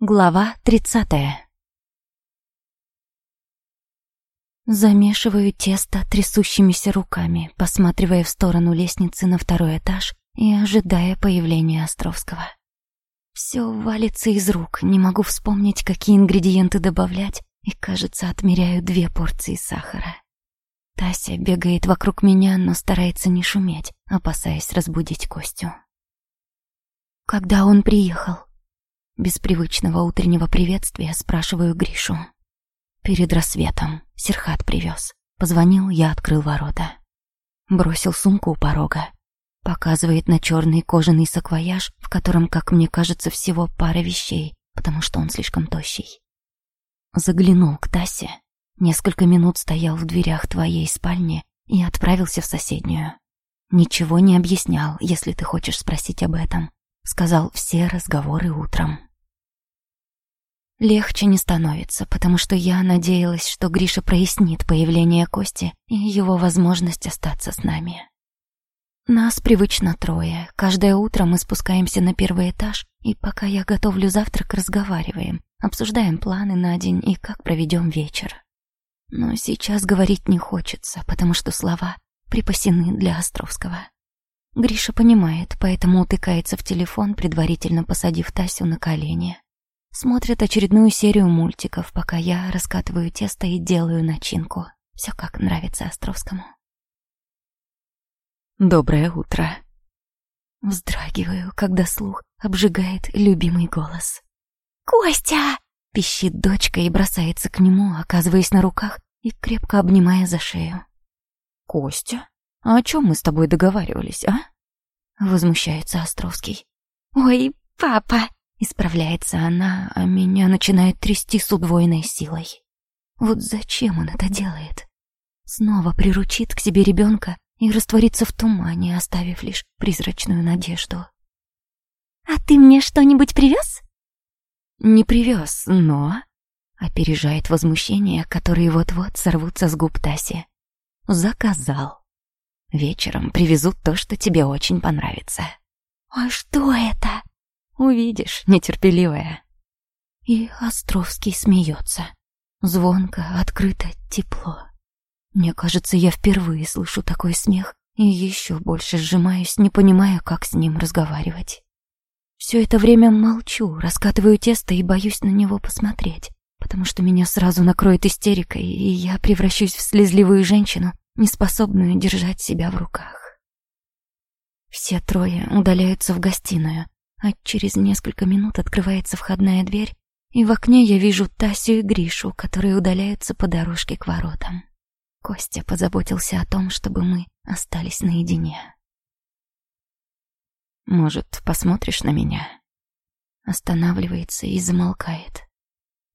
Глава тридцатая. Замешиваю тесто трясущимися руками, посматривая в сторону лестницы на второй этаж и ожидая появления Островского. Все валится из рук, не могу вспомнить, какие ингредиенты добавлять, и, кажется, отмеряю две порции сахара. Тася бегает вокруг меня, но старается не шуметь, опасаясь разбудить Костю. Когда он приехал? Без привычного утреннего приветствия спрашиваю Гришу. Перед рассветом Серхат привез. Позвонил, я открыл ворота. Бросил сумку у порога. Показывает на черный кожаный саквояж, в котором, как мне кажется, всего пара вещей, потому что он слишком тощий. Заглянул к Тасе. Несколько минут стоял в дверях твоей спальни и отправился в соседнюю. Ничего не объяснял, если ты хочешь спросить об этом. Сказал все разговоры утром. Легче не становится, потому что я надеялась, что Гриша прояснит появление Кости и его возможность остаться с нами. Нас привычно трое. Каждое утро мы спускаемся на первый этаж, и пока я готовлю завтрак, разговариваем, обсуждаем планы на день и как проведем вечер. Но сейчас говорить не хочется, потому что слова припасены для Островского. Гриша понимает, поэтому утыкается в телефон, предварительно посадив Тасю на колени. Смотрят очередную серию мультиков, пока я раскатываю тесто и делаю начинку. Все как нравится Островскому. Доброе утро. Вздрагиваю, когда слух обжигает любимый голос. «Костя!» — пищит дочка и бросается к нему, оказываясь на руках и крепко обнимая за шею. «Костя? А о чем мы с тобой договаривались, а?» Возмущается Островский. «Ой, папа!» Исправляется она, а меня начинает трясти с удвоенной силой. Вот зачем он это делает? Снова приручит к себе ребенка и растворится в тумане, оставив лишь призрачную надежду. «А ты мне что-нибудь привез?» «Не привез, но...» Опережает возмущение, которые вот-вот сорвутся с губ Таси. «Заказал. Вечером привезут то, что тебе очень понравится». «А что это?» Увидишь, нетерпеливая. И Островский смеется. Звонко, открыто, тепло. Мне кажется, я впервые слышу такой смех и еще больше сжимаюсь, не понимая, как с ним разговаривать. Все это время молчу, раскатываю тесто и боюсь на него посмотреть, потому что меня сразу накроет истерикой, и я превращусь в слезливую женщину, неспособную держать себя в руках. Все трое удаляются в гостиную, а через несколько минут открывается входная дверь, и в окне я вижу Тасю и Гришу, которые удаляются по дорожке к воротам. Костя позаботился о том, чтобы мы остались наедине. «Может, посмотришь на меня?» Останавливается и замолкает.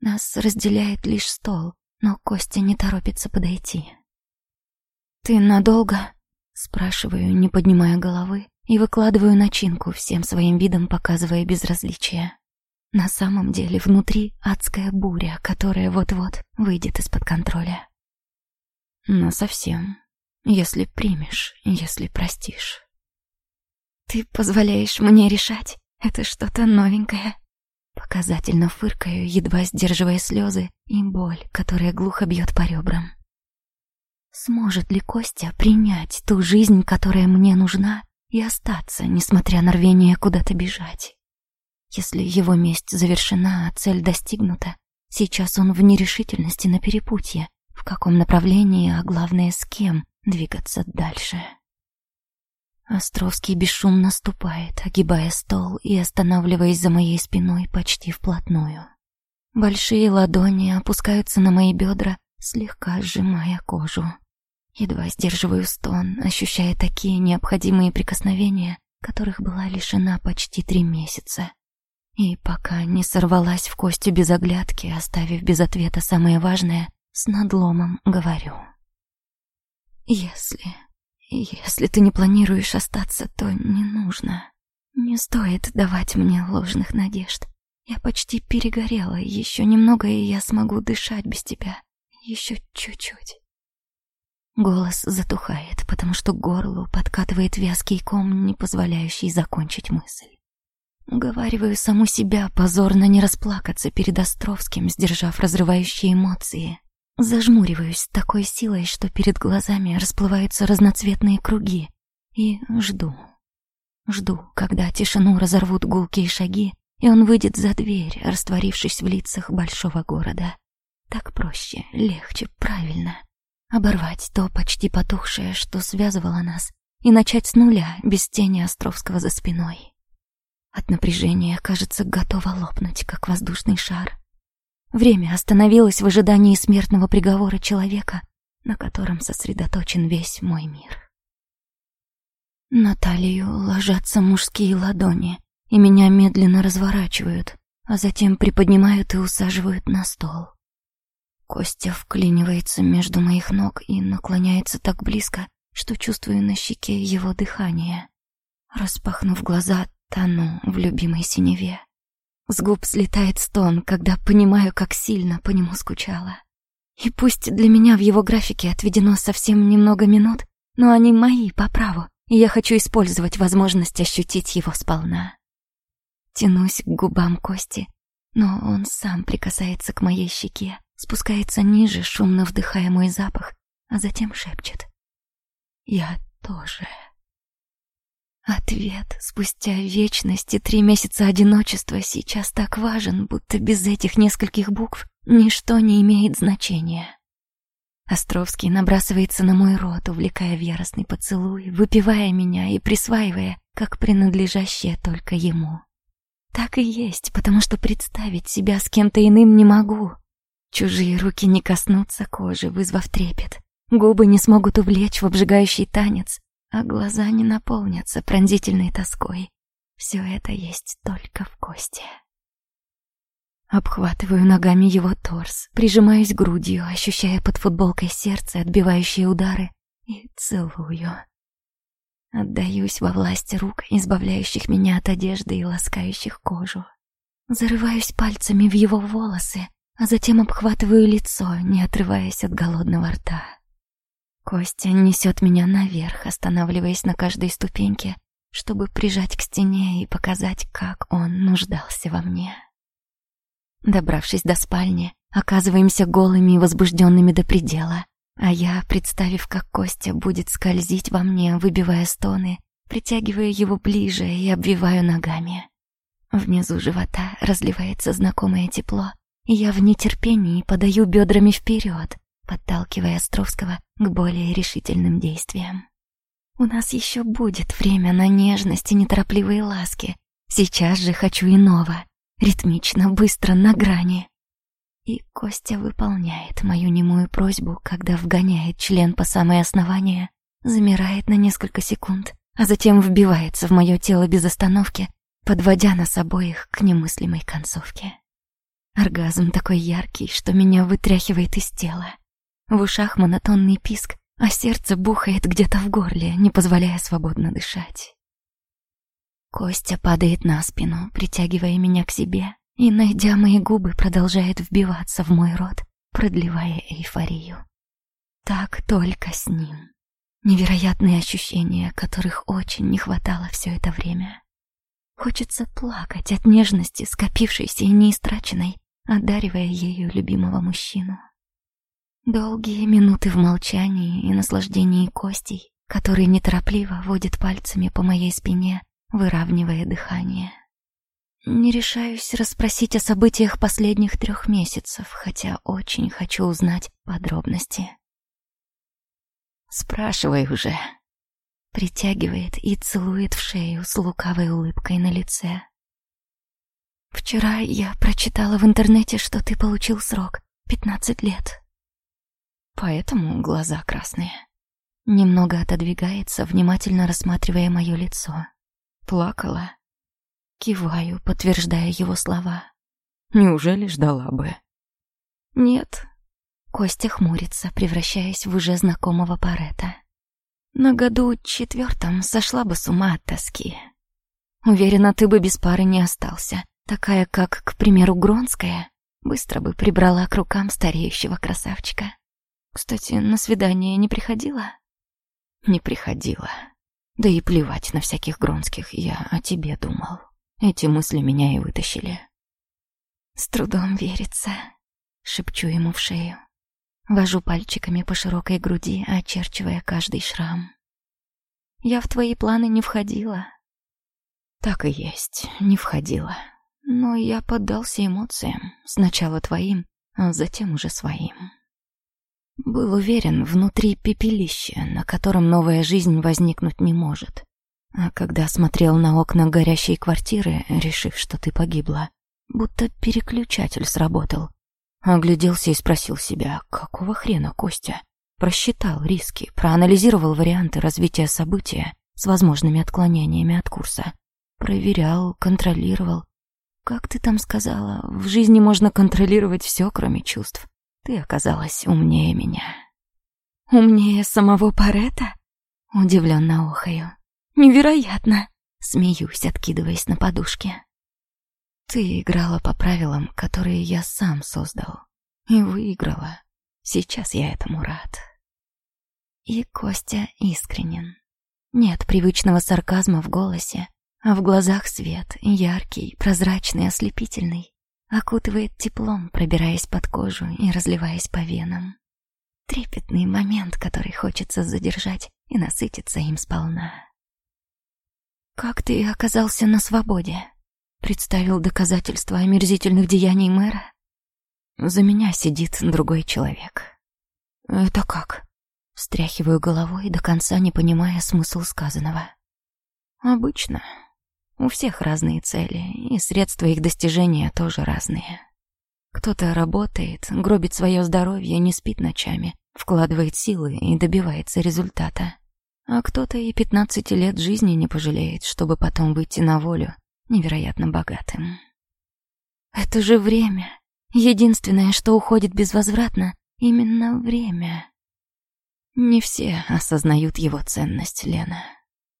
Нас разделяет лишь стол, но Костя не торопится подойти. «Ты надолго?» — спрашиваю, не поднимая головы, и выкладываю начинку, всем своим видом показывая безразличие. На самом деле внутри адская буря, которая вот-вот выйдет из-под контроля. Но совсем, если примешь, если простишь. Ты позволяешь мне решать? Это что-то новенькое. Показательно фыркаю, едва сдерживая слезы и боль, которая глухо бьет по ребрам. Сможет ли Костя принять ту жизнь, которая мне нужна, и остаться, несмотря на рвение куда-то бежать. Если его месть завершена, а цель достигнута, сейчас он в нерешительности на перепутье, в каком направлении, а главное, с кем двигаться дальше. Островский бесшумно ступает, огибая стол и останавливаясь за моей спиной почти вплотную. Большие ладони опускаются на мои бедра, слегка сжимая кожу. Едва сдерживаю стон, ощущая такие необходимые прикосновения, которых была лишена почти три месяца. И пока не сорвалась в кости без оглядки, оставив без ответа самое важное, с надломом говорю. Если... если ты не планируешь остаться, то не нужно. Не стоит давать мне ложных надежд. Я почти перегорела, еще немного, и я смогу дышать без тебя. Еще чуть-чуть. Голос затухает, потому что горлу подкатывает вязкий ком, не позволяющий закончить мысль. Уговариваю саму себя позорно не расплакаться перед Островским, сдержав разрывающие эмоции. Зажмуриваюсь такой силой, что перед глазами расплываются разноцветные круги. И жду. Жду, когда тишину разорвут гулкие шаги, и он выйдет за дверь, растворившись в лицах большого города. Так проще, легче, правильно. Оборвать то почти потухшее, что связывало нас, и начать с нуля, без тени Островского за спиной. От напряжения, кажется, готова лопнуть, как воздушный шар. Время остановилось в ожидании смертного приговора человека, на котором сосредоточен весь мой мир. На талию ложатся мужские ладони, и меня медленно разворачивают, а затем приподнимают и усаживают на стол. Костя вклинивается между моих ног и наклоняется так близко, что чувствую на щеке его дыхание. Распахнув глаза, Тону в любимой синеве. С губ слетает стон, когда понимаю, как сильно по нему скучала. И пусть для меня в его графике отведено совсем немного минут, но они мои по праву, и я хочу использовать возможность ощутить его сполна. Тянусь к губам Кости, но он сам прикасается к моей щеке, спускается ниже, шумно вдыхая мой запах, а затем шепчет. «Я тоже». Ответ спустя вечность и три месяца одиночества сейчас так важен, будто без этих нескольких букв ничто не имеет значения. Островский набрасывается на мой рот, увлекая в яростный поцелуй, выпивая меня и присваивая, как принадлежащее только ему. Так и есть, потому что представить себя с кем-то иным не могу. Чужие руки не коснутся кожи, вызвав трепет. Губы не смогут увлечь в обжигающий танец, а глаза не наполнятся пронзительной тоской. Все это есть только в кости. Обхватываю ногами его торс, прижимаюсь грудью, ощущая под футболкой сердце, отбивающие удары, и целую. Отдаюсь во власть рук, избавляющих меня от одежды и ласкающих кожу. Зарываюсь пальцами в его волосы, а затем обхватываю лицо, не отрываясь от голодного рта. Костя несет меня наверх, останавливаясь на каждой ступеньке, чтобы прижать к стене и показать, как он нуждался во мне. Добравшись до спальни, оказываемся голыми и возбужденными до предела, а я, представив, как Костя будет скользить во мне, выбивая стоны, притягиваю его ближе и обвиваю ногами. Внизу живота разливается знакомое тепло, я в нетерпении подаю бедрами вперед, подталкивая Островского к более решительным действиям. У нас еще будет время на нежность и неторопливые ласки. Сейчас же хочу иного. Ритмично, быстро, на грани. И Костя выполняет мою немую просьбу, когда вгоняет член по самое основание, замирает на несколько секунд, а затем вбивается в мое тело без остановки, подводя нас обоих к немыслимой концовке. Оргазм такой яркий, что меня вытряхивает из тела. В ушах монотонный писк, а сердце бухает где-то в горле, не позволяя свободно дышать. Костя падает на спину, притягивая меня к себе, и, найдя мои губы, продолжает вбиваться в мой рот, продлевая эйфорию. Так только с ним. Невероятные ощущения, которых очень не хватало все это время. Хочется плакать от нежности, скопившейся и неистраченной, одаривая ею любимого мужчину. Долгие минуты в молчании и наслаждении Костей, который неторопливо водит пальцами по моей спине, выравнивая дыхание. Не решаюсь расспросить о событиях последних трех месяцев, хотя очень хочу узнать подробности. «Спрашивай уже», — притягивает и целует в шею с лукавой улыбкой на лице. «Вчера я прочитала в интернете, что ты получил срок — пятнадцать лет поэтому глаза красные. Немного отодвигается, внимательно рассматривая мое лицо. Плакала. Киваю, подтверждая его слова. Неужели ждала бы? Нет. Костя хмурится, превращаясь в уже знакомого Парета. На году четвертом сошла бы с ума от тоски. Уверена, ты бы без пары не остался. Такая, как, к примеру, Гронская, быстро бы прибрала к рукам стареющего красавчика. Кстати, на свидание не приходила? Не приходила. Да и плевать на всяких Гронских, я о тебе думал. Эти мысли меня и вытащили. С трудом верится. Шепчу ему в шею. Вожу пальчиками по широкой груди, очерчивая каждый шрам. Я в твои планы не входила. Так и есть, не входила. Но я поддался эмоциям, сначала твоим, а затем уже своим. Был уверен, внутри пепелище, на котором новая жизнь возникнуть не может. А когда смотрел на окна горящей квартиры, решив, что ты погибла, будто переключатель сработал. Огляделся и спросил себя, какого хрена Костя? Просчитал риски, проанализировал варианты развития события с возможными отклонениями от курса. Проверял, контролировал. Как ты там сказала, в жизни можно контролировать все, кроме чувств. Ты оказалась умнее меня. Умнее самого Парета? Удивленно охаю. Невероятно! Смеюсь, откидываясь на подушке. Ты играла по правилам, которые я сам создал. И выиграла. Сейчас я этому рад. И Костя искренен. Нет привычного сарказма в голосе, а в глазах свет, яркий, прозрачный, ослепительный, окутывает теплом, пробираясь под кожу и разливаясь по венам. Трепетный момент, который хочется задержать и насытиться им сполна. «Как ты оказался на свободе?» Представил доказательства омерзительных деяний мэра? За меня сидит другой человек. Это как? Встряхиваю головой, до конца не понимая смысл сказанного. Обычно. У всех разные цели, и средства их достижения тоже разные. Кто-то работает, гробит свое здоровье, не спит ночами, вкладывает силы и добивается результата. А кто-то и пятнадцати лет жизни не пожалеет, чтобы потом выйти на волю невероятно богатым. Это же время. Единственное, что уходит безвозвратно, именно время. Не все осознают его ценность, Лена.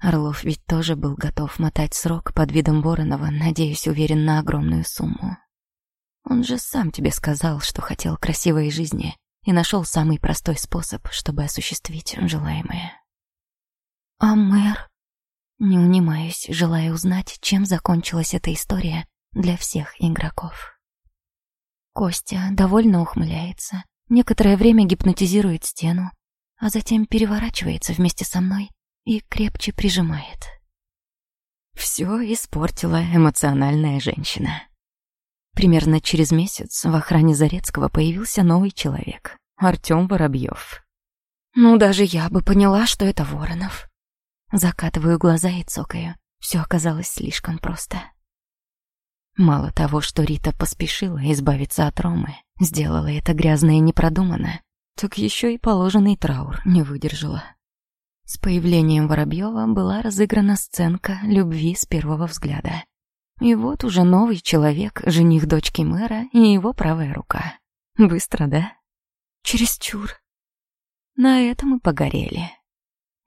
Орлов ведь тоже был готов мотать срок под видом Воронова, надеюсь, уверен на огромную сумму. Он же сам тебе сказал, что хотел красивой жизни и нашел самый простой способ, чтобы осуществить желаемое. А мэр? Не унимаюсь, желая узнать, чем закончилась эта история для всех игроков. Костя довольно ухмыляется, некоторое время гипнотизирует стену, а затем переворачивается вместе со мной и крепче прижимает. Все испортила эмоциональная женщина. Примерно через месяц в охране Зарецкого появился новый человек — Артём Воробьев. Ну, даже я бы поняла, что это Воронов. Закатываю глаза и цокаю. Все оказалось слишком просто. Мало того, что Рита поспешила избавиться от Ромы, сделала это грязно и непродуманно, так еще и положенный траур не выдержала. С появлением Воробьева была разыграна сценка любви с первого взгляда. И вот уже новый человек, жених дочки мэра и его правая рука. Быстро, да? Чересчур. На этом и погорели.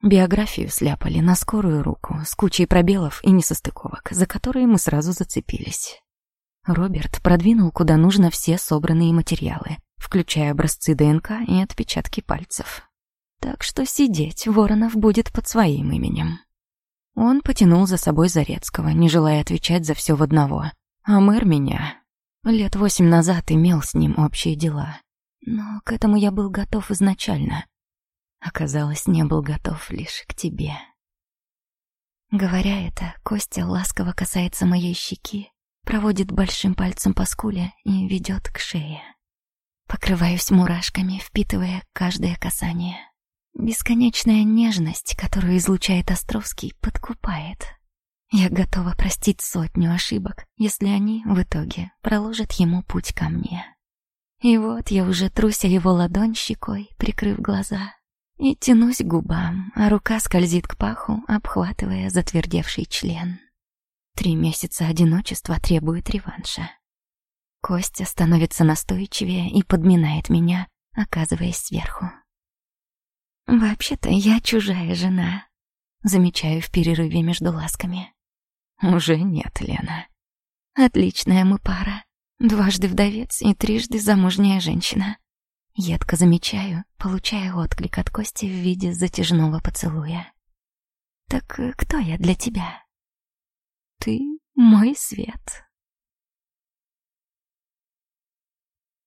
Биографию сляпали на скорую руку, с кучей пробелов и несостыковок, за которые мы сразу зацепились. Роберт продвинул куда нужно все собранные материалы, включая образцы ДНК и отпечатки пальцев. Так что сидеть Воронов будет под своим именем. Он потянул за собой Зарецкого, не желая отвечать за все в одного. А мэр меня. Лет восемь назад имел с ним общие дела. Но к этому я был готов изначально. Оказалось, не был готов лишь к тебе. Говоря это, Костя ласково касается моей щеки, проводит большим пальцем по скуле и ведет к шее. Покрываюсь мурашками, впитывая каждое касание. Бесконечная нежность, которую излучает Островский, подкупает. Я готова простить сотню ошибок, если они в итоге проложат ему путь ко мне. И вот я уже труся его ладонь щекой, прикрыв глаза, и тянусь к губам, а рука скользит к паху, обхватывая затвердевший член. Три месяца одиночества требует реванша. Костя становится настойчивее и подминает меня, оказываясь сверху. «Вообще-то я чужая жена», — замечаю в перерыве между ласками. «Уже нет, Лена». «Отличная мы пара. Дважды вдовец и трижды замужняя женщина. Едко замечаю, получая отклик от Кости в виде затяжного поцелуя. «Так э, кто я для тебя?» «Ты мой свет.